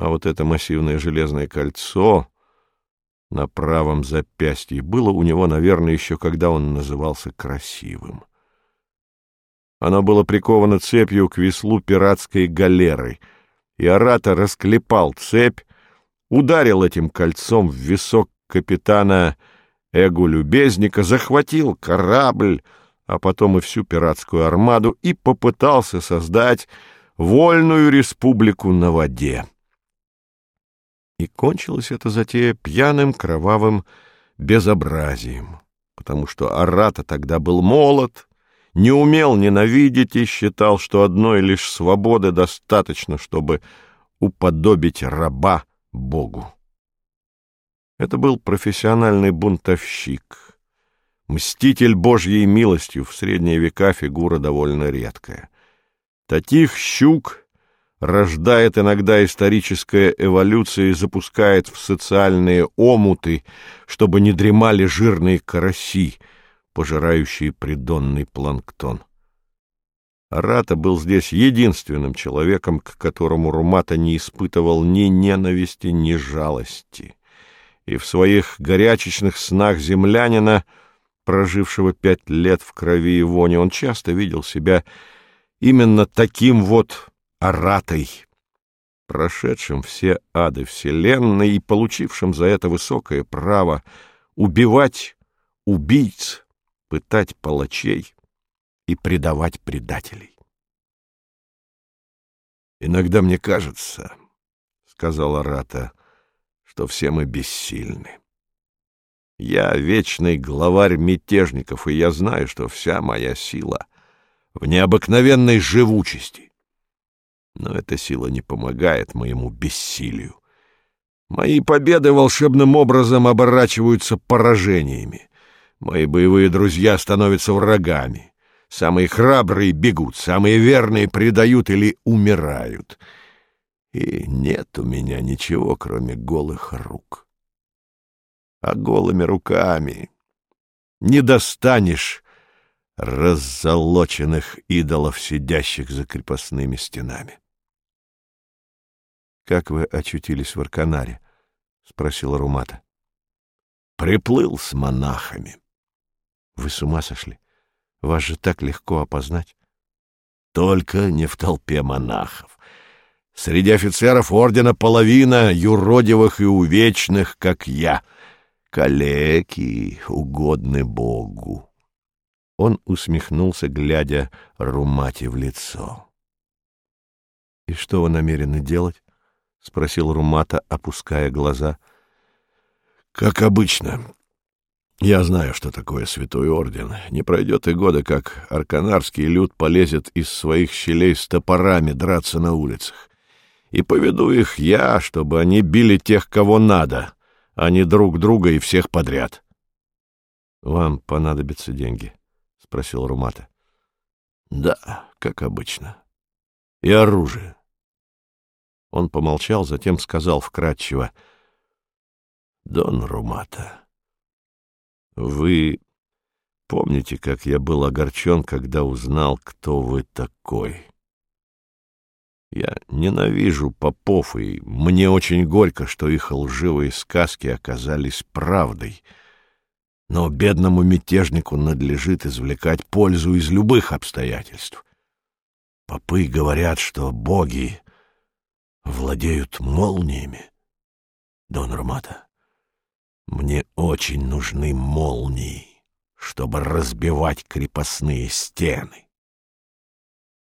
А вот это массивное железное кольцо на правом запястье было у него, наверное, еще когда он назывался красивым. Оно было приковано цепью к веслу пиратской галеры, и Арата расклепал цепь, ударил этим кольцом в висок капитана Эгу-любезника, захватил корабль, а потом и всю пиратскую армаду, и попытался создать вольную республику на воде. И кончилась эта затея пьяным кровавым безобразием, потому что Арата тогда был молод, не умел ненавидеть и считал, что одной лишь свободы достаточно, чтобы уподобить раба Богу. Это был профессиональный бунтовщик, мститель Божьей милостью, в средние века фигура довольно редкая. Таких щук рождает иногда историческая эволюция и запускает в социальные омуты, чтобы не дремали жирные караси, пожирающие придонный планктон. Арата был здесь единственным человеком, к которому Румата не испытывал ни ненависти, ни жалости. И в своих горячечных снах землянина, прожившего пять лет в крови и воне, он часто видел себя именно таким вот Аратой, прошедшим все ады Вселенной и получившим за это высокое право убивать убийц, пытать палачей и предавать предателей. «Иногда мне кажется, — сказал Арата, — что все мы бессильны. Я вечный главарь мятежников, и я знаю, что вся моя сила в необыкновенной живучести. Но эта сила не помогает моему бессилию. Мои победы волшебным образом оборачиваются поражениями. Мои боевые друзья становятся врагами. Самые храбрые бегут, самые верные предают или умирают. И нет у меня ничего, кроме голых рук. А голыми руками не достанешь раззолоченных идолов, сидящих за крепостными стенами. — Как вы очутились в Арканаре? — спросила Румата. — Приплыл с монахами. — Вы с ума сошли? Вас же так легко опознать. — Только не в толпе монахов. Среди офицеров ордена половина юродивых и увечных, как я. Калеки угодны Богу. Он усмехнулся, глядя Румате в лицо. — И что вы намерены делать? — спросил Румата, опуская глаза. — Как обычно. Я знаю, что такое святой орден. Не пройдет и года, как арканарский люд полезет из своих щелей с топорами драться на улицах. И поведу их я, чтобы они били тех, кого надо, а не друг друга и всех подряд. — Вам понадобятся деньги. — спросил Румата. — Да, как обычно. И оружие. Он помолчал, затем сказал вкратчиво. — Дон Румата, вы помните, как я был огорчен, когда узнал, кто вы такой? Я ненавижу попов, и мне очень горько, что их лживые сказки оказались правдой — но бедному мятежнику надлежит извлекать пользу из любых обстоятельств. Попы говорят, что боги владеют молниями. Дон Ромата, мне очень нужны молнии, чтобы разбивать крепостные стены.